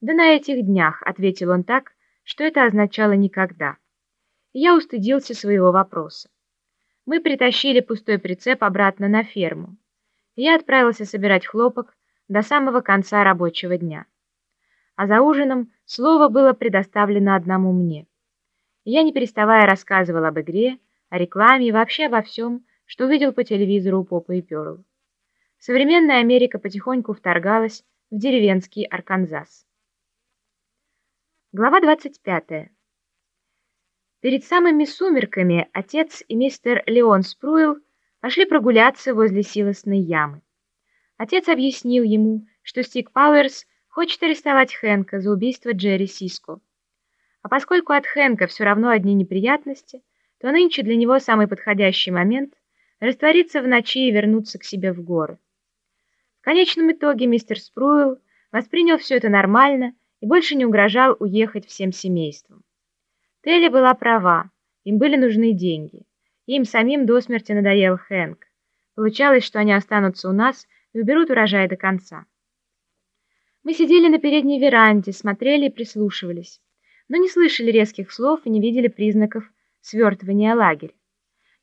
«Да на этих днях», — ответил он так, что это означало «никогда». Я устыдился своего вопроса. Мы притащили пустой прицеп обратно на ферму. Я отправился собирать хлопок до самого конца рабочего дня. А за ужином слово было предоставлено одному мне. Я, не переставая, рассказывал об игре, о рекламе и вообще обо всем, что увидел по телевизору Попа и Перл. Современная Америка потихоньку вторгалась в деревенский Арканзас. Глава 25. Перед самыми сумерками отец и мистер Леон Спруил пошли прогуляться возле силосной ямы. Отец объяснил ему, что Стик Пауэрс хочет арестовать Хэнка за убийство Джерри Сиско. А поскольку от Хэнка все равно одни неприятности, то нынче для него самый подходящий момент — раствориться в ночи и вернуться к себе в горы. В конечном итоге мистер Спруил воспринял все это нормально и больше не угрожал уехать всем семейством. Телли была права, им были нужны деньги. Им самим до смерти надоел Хэнк. Получалось, что они останутся у нас и уберут урожай до конца. Мы сидели на передней веранде, смотрели и прислушивались, но не слышали резких слов и не видели признаков свертывания лагеря.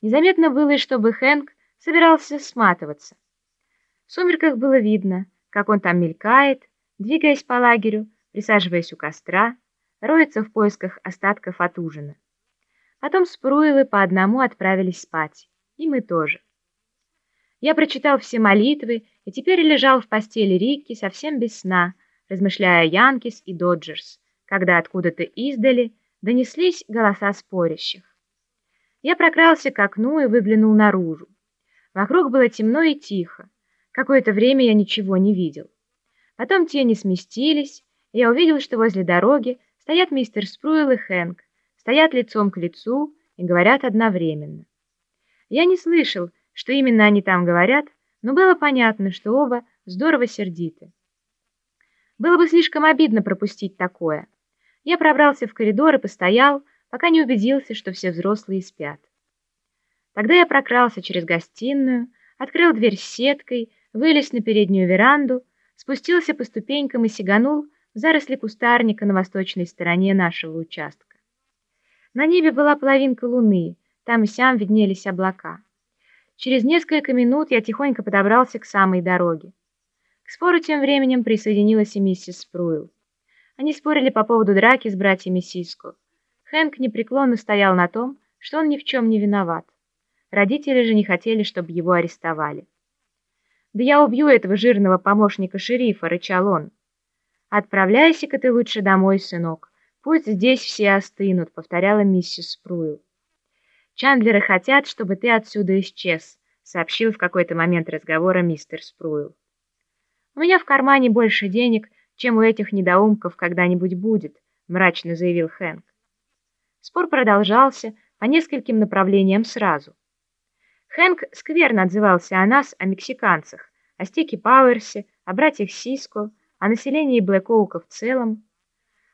Незаметно было и чтобы Хэнк собирался сматываться. В сумерках было видно, как он там мелькает, двигаясь по лагерю, присаживаясь у костра, роется в поисках остатков от ужина. Потом Спруилы по одному отправились спать, и мы тоже. Я прочитал все молитвы и теперь лежал в постели Рикки совсем без сна, размышляя о Янкис и Доджерс, когда откуда-то издали донеслись голоса спорящих. Я прокрался к окну и выглянул наружу. Вокруг было темно и тихо. Какое-то время я ничего не видел. Потом тени сместились, я увидел, что возле дороги стоят мистер Спруил и Хэнк, стоят лицом к лицу и говорят одновременно. Я не слышал, что именно они там говорят, но было понятно, что оба здорово сердиты. Было бы слишком обидно пропустить такое. Я пробрался в коридор и постоял, пока не убедился, что все взрослые спят. Тогда я прокрался через гостиную, открыл дверь с сеткой, вылез на переднюю веранду, спустился по ступенькам и сиганул заросли кустарника на восточной стороне нашего участка. На небе была половинка луны, там и сям виднелись облака. Через несколько минут я тихонько подобрался к самой дороге. К спору тем временем присоединилась и миссис Спруил. Они спорили по поводу драки с братьями Сиско. Хэнк непреклонно стоял на том, что он ни в чем не виноват. Родители же не хотели, чтобы его арестовали. «Да я убью этого жирного помощника шерифа», — рычал он. «Отправляйся-ка ты лучше домой, сынок. Пусть здесь все остынут», — повторяла миссис Спруил. «Чандлеры хотят, чтобы ты отсюда исчез», — сообщил в какой-то момент разговора мистер Спруил. «У меня в кармане больше денег, чем у этих недоумков когда-нибудь будет», — мрачно заявил Хэнк. Спор продолжался по нескольким направлениям сразу. Хэнк скверно отзывался о нас, о мексиканцах, о Стике Пауэрсе, о братьях Сиско, о населении Блэкоука в целом.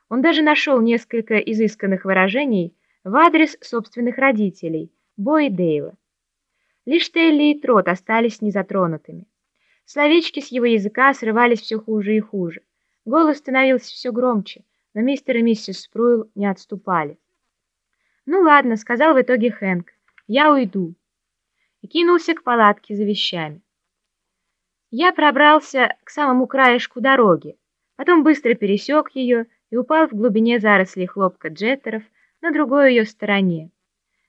Он даже нашел несколько изысканных выражений в адрес собственных родителей, Бо и Дейла. Лишь Телли и Трот остались незатронутыми. Словечки с его языка срывались все хуже и хуже. Голос становился все громче, но мистер и миссис Спруил не отступали. «Ну ладно», — сказал в итоге Хэнк, — «я уйду». И кинулся к палатке за вещами. Я пробрался к самому краешку дороги, потом быстро пересек ее и упал в глубине зарослей хлопка джеттеров на другой ее стороне.